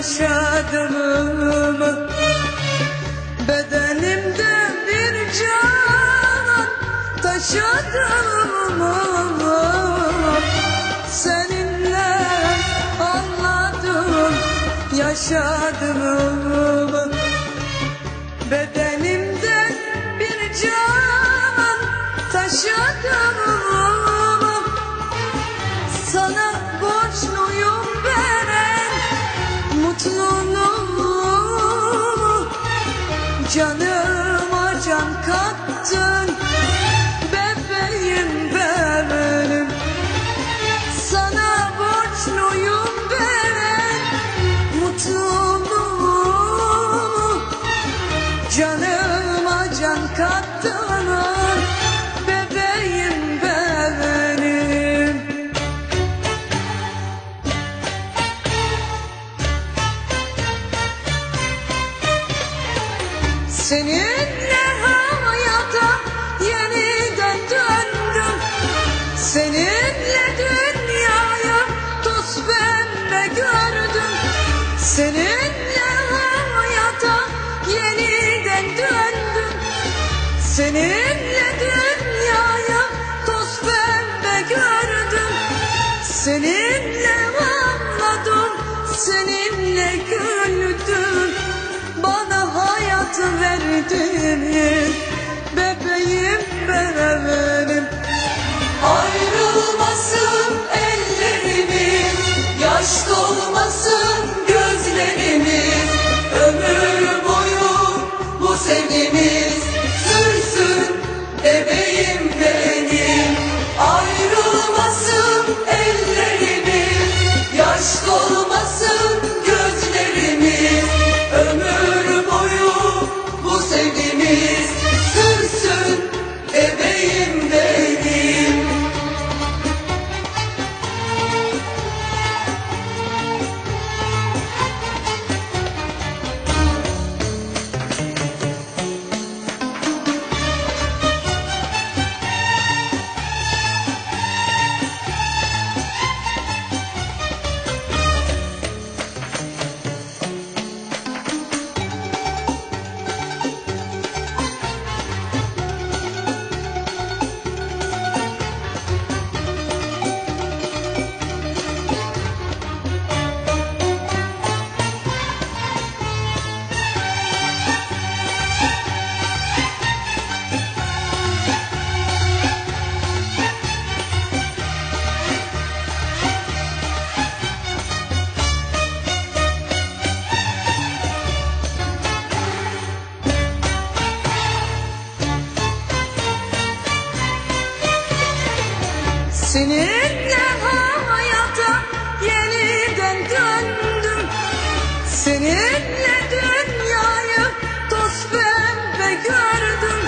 yaşadığımı Bedenimde bir can taşıdığımı Seninle anladım yaşadığımı Bedenimde bir can taşıdığımı Canıma Seninle hayata yeniden döndüm. Seninle dünyayı toz pembe gördüm. Seninle hayata yeniden döndüm. Seninle dünyayı toz pembe gördüm. Seninle ağladım, seninle güldüm verdin Bebeğim benim. Ayrılmasın ellerimiz Yaş dolmasın Seninle dünyayı toz pembe gördüm.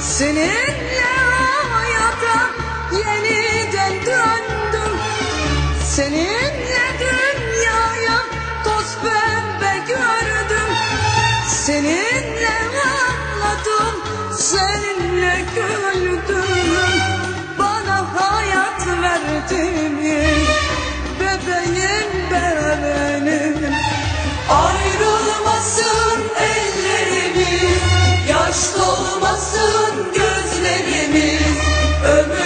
Seninle hayata yeniden döndüm. Seninle dünyayı toz pembe gördüm. Seninle ağladım, seninle güldüm. Bana hayat verdin ömür